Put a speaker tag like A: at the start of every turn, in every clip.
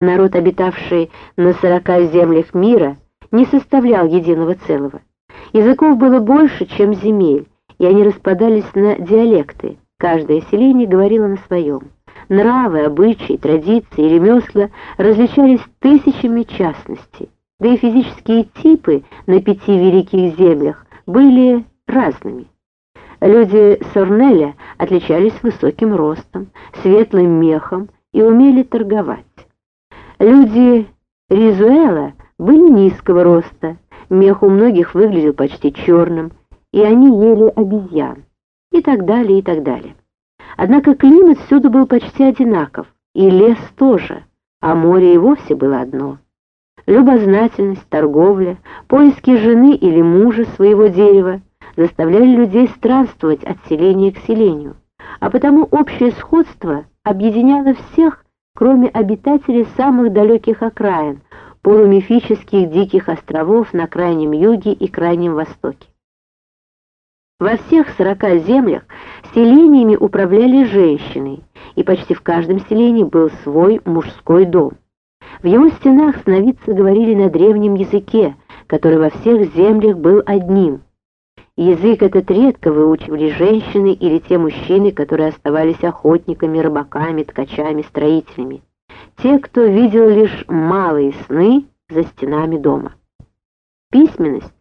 A: Народ, обитавший на сорока землях мира, не составлял единого целого. Языков было больше, чем земель, и они распадались на диалекты. Каждое селение говорило на своем. Нравы, обычаи, традиции ремесла различались тысячами частностей, да и физические типы на пяти великих землях были разными. Люди Сорнеля отличались высоким ростом, светлым мехом и умели торговать. Люди Ризуэла были низкого роста, мех у многих выглядел почти черным, и они ели обезьян, и так далее, и так далее. Однако климат всюду был почти одинаков, и лес тоже, а море и вовсе было одно. Любознательность, торговля, поиски жены или мужа своего дерева заставляли людей странствовать от селения к селению, а потому общее сходство объединяло всех, кроме обитателей самых далеких окраин, полумифических диких островов на Крайнем Юге и Крайнем Востоке. Во всех сорока землях селениями управляли женщины, и почти в каждом селении был свой мужской дом. В его стенах сновидцы говорили на древнем языке, который во всех землях был одним. Язык этот редко выучивали женщины или те мужчины, которые оставались охотниками, рыбаками, ткачами, строителями. Те, кто видел лишь малые сны за стенами дома. Письменность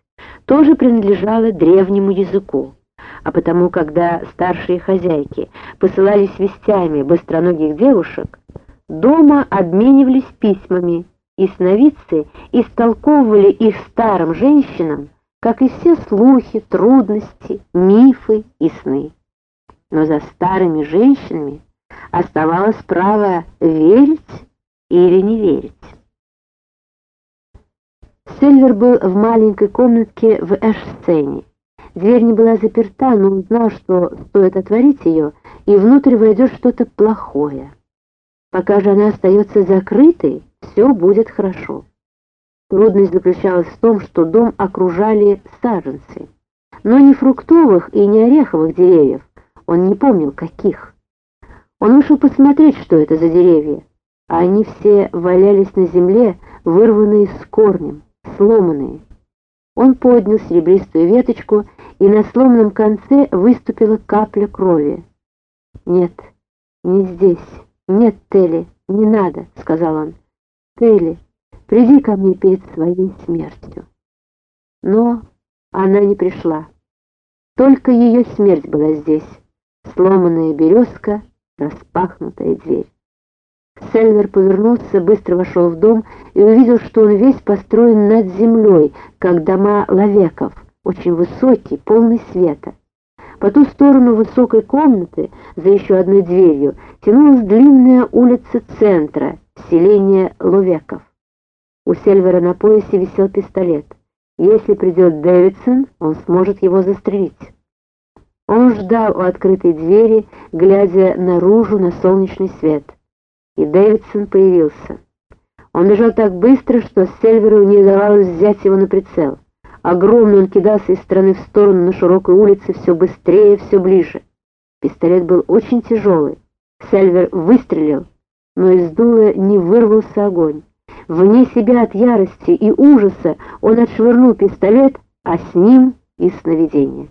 A: тоже принадлежала древнему языку, а потому, когда старшие хозяйки посылали с вестями быстроногих девушек, дома обменивались письмами, и сновидцы истолковывали их старым женщинам, как и все слухи, трудности, мифы и сны. Но за старыми женщинами оставалось право верить или не верить. Сильвер был в маленькой комнатке в Эш-сцене. Дверь не была заперта, но он знал, что стоит отворить ее, и внутрь войдет что-то плохое. Пока же она остается закрытой, все будет хорошо. Трудность заключалась в том, что дом окружали саженцы, но не фруктовых и не ореховых деревьев, он не помнил каких. Он вышел посмотреть, что это за деревья, а они все валялись на земле, вырванные с корнем, сломанные. Он поднял серебристую веточку, и на сломанном конце выступила капля крови. «Нет, не здесь. Нет, Телли, не надо», — сказал он. «Телли, приди ко мне перед своей смертью». Но она не пришла. Только ее смерть была здесь. Сломанная березка, распахнутая дверь. Сельвер повернулся, быстро вошел в дом и увидел, что он весь построен над землей, как дома лавеков, очень высокий, полный света. По ту сторону высокой комнаты, за еще одной дверью, тянулась длинная улица центра, селение Ловеков. У Сельвера на поясе висел пистолет. Если придет Дэвидсон, он сможет его застрелить. Он ждал у открытой двери, глядя наружу на солнечный свет. И Дэвидсон появился. Он бежал так быстро, что Сельверу не удавалось взять его на прицел. Огромный он кидался из стороны в сторону на широкой улице все быстрее, все ближе. Пистолет был очень тяжелый. Сельвер выстрелил, но из дула не вырвался огонь. Вне себя от ярости и ужаса он отшвырнул пистолет, а с ним и сновидение.